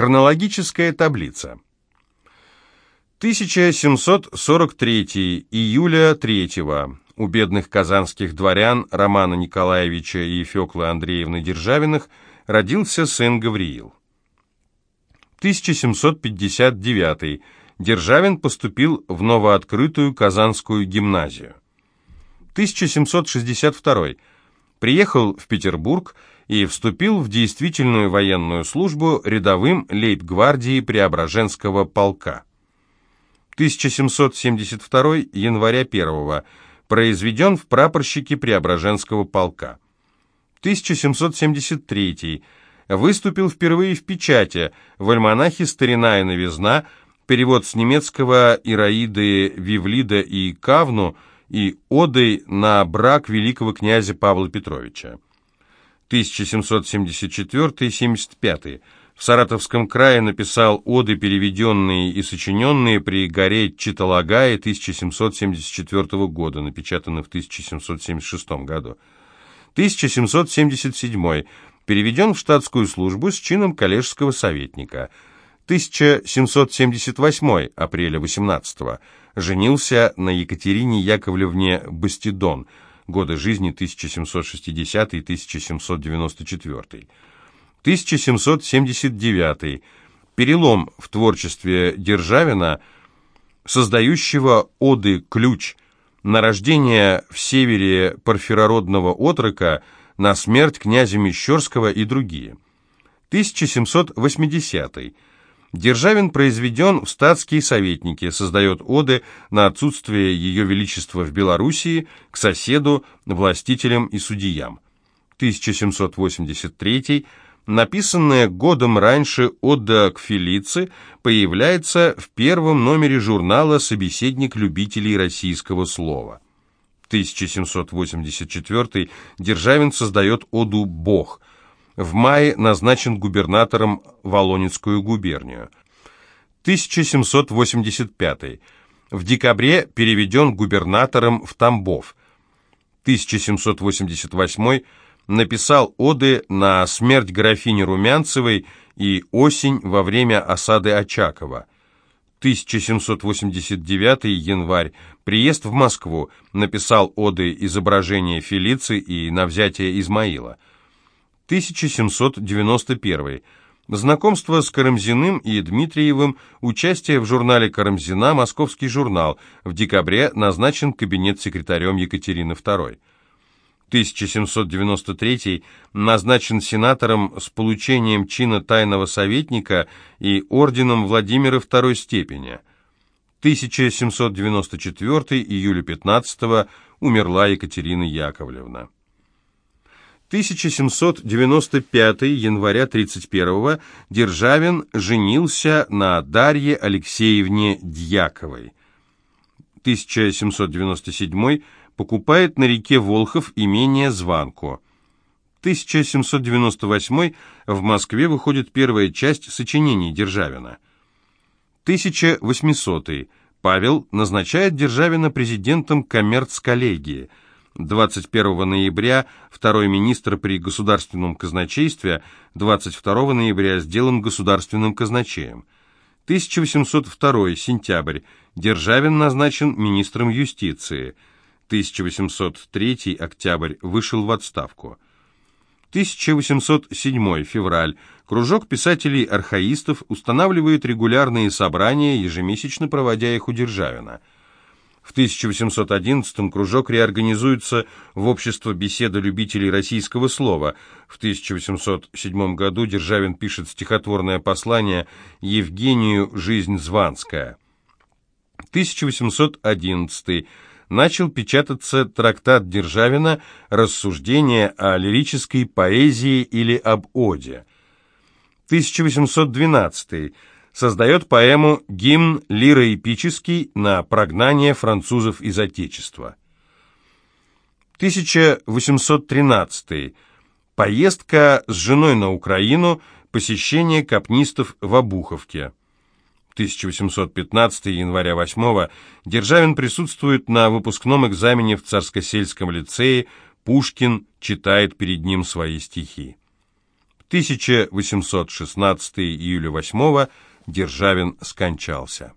Хронологическая таблица. 1743 июля 3 у бедных казанских дворян Романа Николаевича и Феклы Андреевны Державиных родился сын Гавриил. 1759 Державин поступил в новооткрытую Казанскую гимназию. 1762 приехал в Петербург и вступил в действительную военную службу рядовым лейб-гвардии Преображенского полка. 1772 января 1 произведен в прапорщике Преображенского полка. 1773 выступил впервые в печати в альманахе «Старина и новизна», перевод с немецкого Ираиды Вивлида и Кавну и одой на брак великого князя Павла Петровича. 1774-75 в Саратовском крае написал оды, переведенные и сочиненные при горе Читалагае 1774 года, напечатанные в 1776 году. 1777 переведен в штатскую службу с чином коллежского советника. 1778 апреля 18 женился на Екатерине Яковлевне Бастидон, годы жизни 1760 и 1794. 1779. Перелом в творчестве Державина, создающего оды «Ключ», на рождение в севере парфирородного отрока, на смерть князя Мещерского и другие. 1780. Державин произведен в статские советники, создает оды на отсутствие Ее Величества в Белоруссии к соседу, властителям и судьям. 1783 написанная годом раньше «Ода к Фелице», появляется в первом номере журнала «Собеседник любителей российского слова». 1784 Державин создает оду «Бог». В мае назначен губернатором Волонецкую губернию. 1785 в декабре переведен губернатором в Тамбов. 1788 написал оды на смерть графини Румянцевой и осень во время осады Очакова. 1789 январь. Приезд в Москву. Написал оды изображения Фелицы и на взятие Измаила. 1791. Знакомство с Карамзиным и Дмитриевым, участие в журнале «Карамзина», «Московский журнал». В декабре назначен кабинет секретарем Екатерины II. 1793 назначен сенатором с получением чина тайного советника и орденом Владимира второй степени. 1794 июля 15 умерла Екатерина Яковлевна. 1795 января 31 Державин женился на Дарье Алексеевне Дьяковой. 1797 покупает на реке Волхов имение Званку. 1798 в Москве выходит первая часть сочинений Державина. 1800 Павел назначает Державина президентом коммерц-коллегии. 21 ноября второй министр при государственном казначействе, 22 ноября сделан государственным казначеем. 1802 сентябрь Державин назначен министром юстиции. 1803 октябрь вышел в отставку. 1807 февраль. Кружок писателей-архаистов устанавливает регулярные собрания, ежемесячно проводя их у Державина. В 1811 кружок реорганизуется в Общество беседы любителей российского слова. В 1807 году Державин пишет стихотворное послание Евгению «Жизнь Званская». 1811 начал печататься трактат Державина «Рассуждения о лирической поэзии или об оде». 1812 создает поэму «Гимн лироэпический на прогнание французов из Отечества». 1813 поездка с женой на Украину, посещение капнистов в Обуховке. 1815 января 8 Державин присутствует на выпускном экзамене в Царско-сельском лицее, Пушкин читает перед ним свои стихи. 1816 июля 8 Державин скончался.